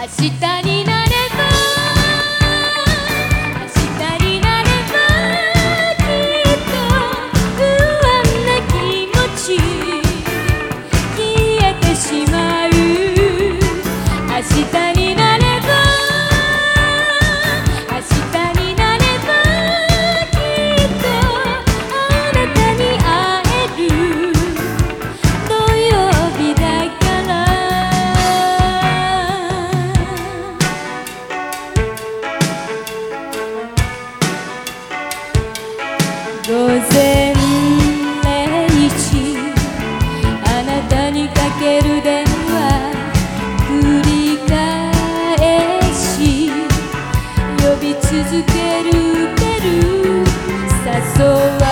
明日になるける電話繰り返し呼び続けるベル誘わ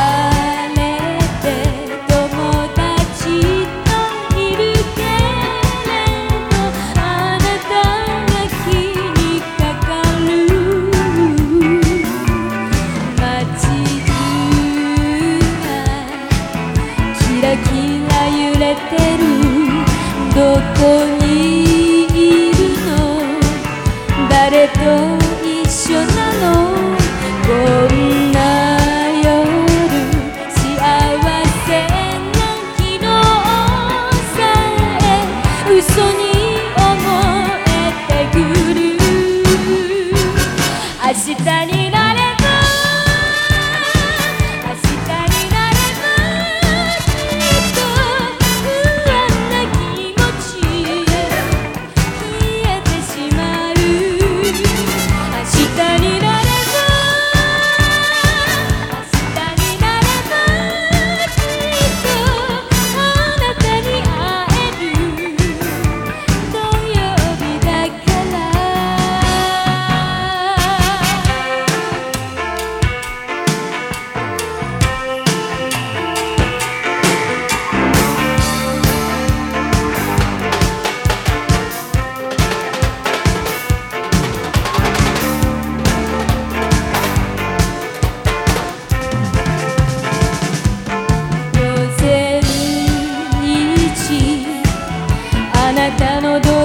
こにいるの？誰と一緒なの？こんな夜幸せな昨日さえ嘘に思えてくる。明日になるたのど